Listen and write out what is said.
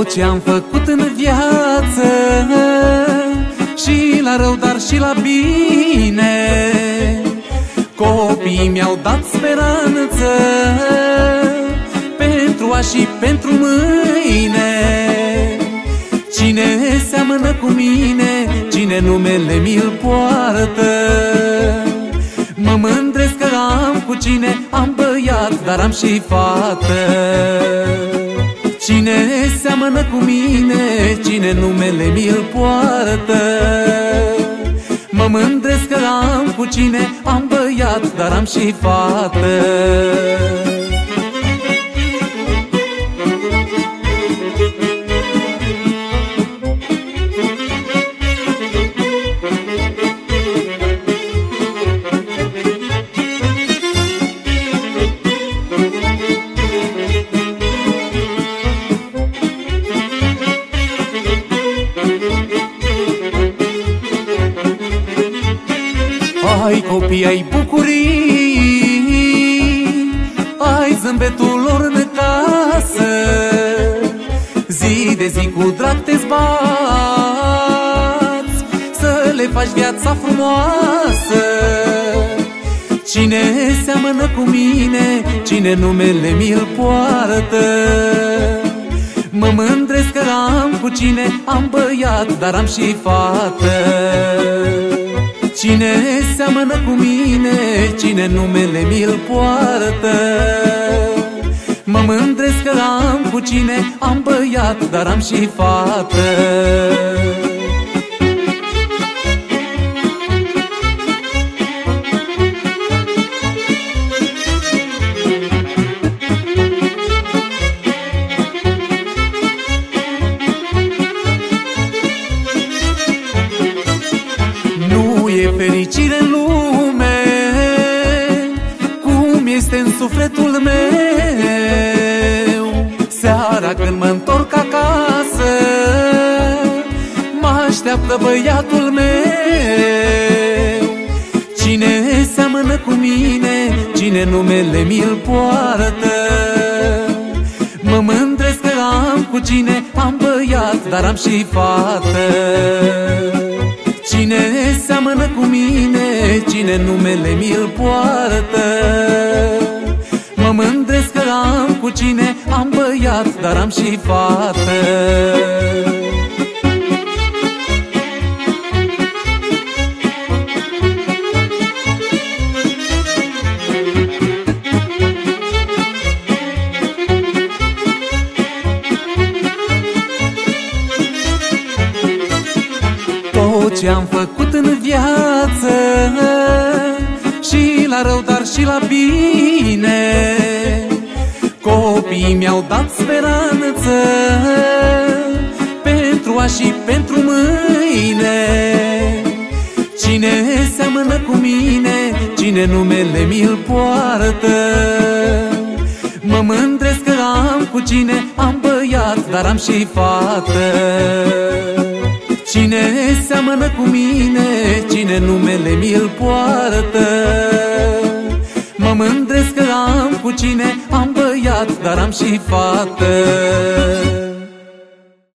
Tot ce am făcut în viață Și la rău, dar și la bine. Copiii mi-au dat speranță Pentru a și pentru mâine. Cine seamănă cu mine Cine numele mi-l poartă. Mă mândresc că am cu cine Am băiat, dar am și fată. Cine seamănă cu mine Cine numele mi-l poartă. Mă mândresc că am cu cine Am băiat, dar am și fată Ai copii, ai bucurii Ai zâmbetul lor în casă. Zi de zi cu drag te zbați Să le faci viața frumoasă. Cine seamănă cu mine Cine numele mi-l poartă. Mă mândresc că am cu cine Am băiat, dar am și fată Cine seamănă cu mine, cine numele mi-l poartă? Mă mândresc că am cu cine, am băiat, dar am și fată fericire în lume Cum este în sufletul meu. Seara când mă întorc acasă Mă așteaptă băiatul meu. Cine seamănă cu mine Cine numele mi-l poartă? Mă mândresc că am cu cine Am băiat, dar am și fată Cine seamănă cu mine, cine numele mi-l poartă? Mă mândresc că am cu cine am băiat, dar am și fată Tot ce am făcut în viață Și la rău, dar și la bine. Copiii mi-au dat speranță Pentru a și pentru mâine. Cine seamănă cu mine Cine numele mi-l poartă? Mă mândresc că am cu cine Am băiat, dar am și fată Cine seamănă cu mine, cine numele mi-l poartă? Mă mândresc că am cu cine am băiat, dar am și fată